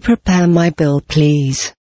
Prepare my bill, please.